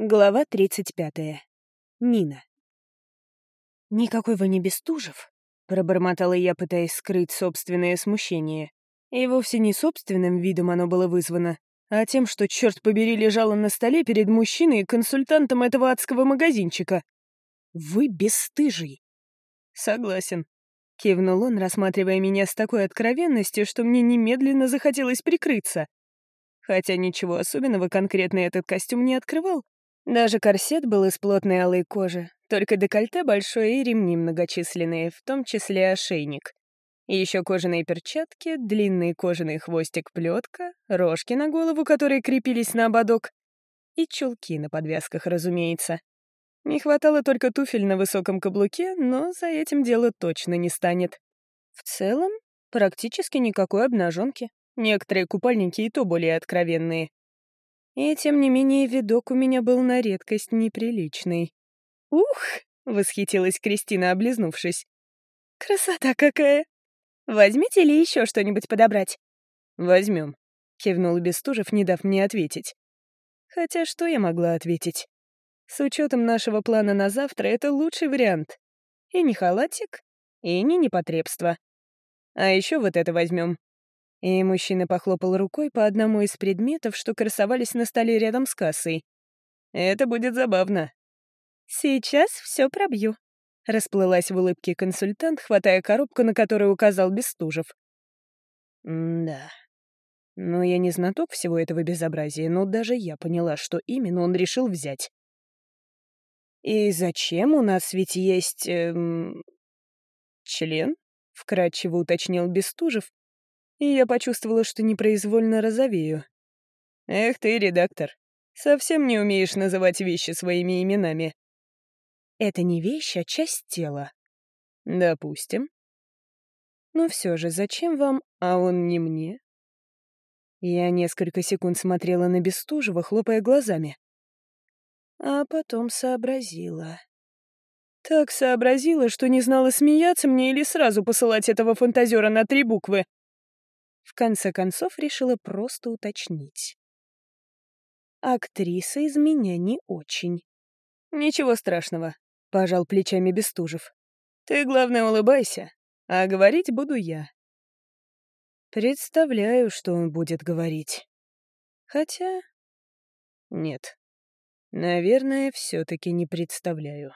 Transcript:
Глава 35. Нина. «Никакой вы не Бестужев», — пробормотала я, пытаясь скрыть собственное смущение. И вовсе не собственным видом оно было вызвано, а тем, что, черт побери, лежало на столе перед мужчиной, консультантом этого адского магазинчика. «Вы бесстыжий». «Согласен», — кивнул он, рассматривая меня с такой откровенностью, что мне немедленно захотелось прикрыться. Хотя ничего особенного конкретно этот костюм не открывал, даже корсет был из плотной алой кожи, только декольте большое и ремни многочисленные, в том числе ошейник. И еще кожаные перчатки, длинный кожаный хвостик-плетка, рожки на голову, которые крепились на ободок, и чулки на подвязках, разумеется. Не хватало только туфель на высоком каблуке, но за этим дело точно не станет. В целом, практически никакой обнаженки. Некоторые купальники и то более откровенные. И тем не менее видок у меня был на редкость неприличный. «Ух!» — восхитилась Кристина, облизнувшись. «Красота какая! Возьмите ли еще что-нибудь подобрать?» «Возьмем», — кивнул Бестужев, не дав мне ответить. Хотя что я могла ответить? С учетом нашего плана на завтра это лучший вариант. И не халатик, и не непотребство. А еще вот это возьмем. И мужчина похлопал рукой по одному из предметов, что красовались на столе рядом с кассой. «Это будет забавно». «Сейчас все пробью», — расплылась в улыбке консультант, хватая коробку, на которую указал Бестужев. «Да. Ну, я не знаток всего этого безобразия, но даже я поняла, что именно он решил взять. И зачем у нас ведь есть... Эм... член?» — вкратчиво уточнил Бестужев, и я почувствовала, что непроизвольно розовею. «Эх ты, редактор, совсем не умеешь называть вещи своими именами». «Это не вещь, а часть тела». «Допустим». «Но все же, зачем вам, а он не мне?» Я несколько секунд смотрела на Бестужева, хлопая глазами. А потом сообразила. Так сообразила, что не знала, смеяться мне или сразу посылать этого фантазера на три буквы. В конце концов решила просто уточнить. Актриса из меня не очень. «Ничего страшного», — пожал плечами Бестужев. «Ты, главное, улыбайся, а говорить буду я». Представляю, что он будет говорить. Хотя... Нет. Наверное, все таки не представляю.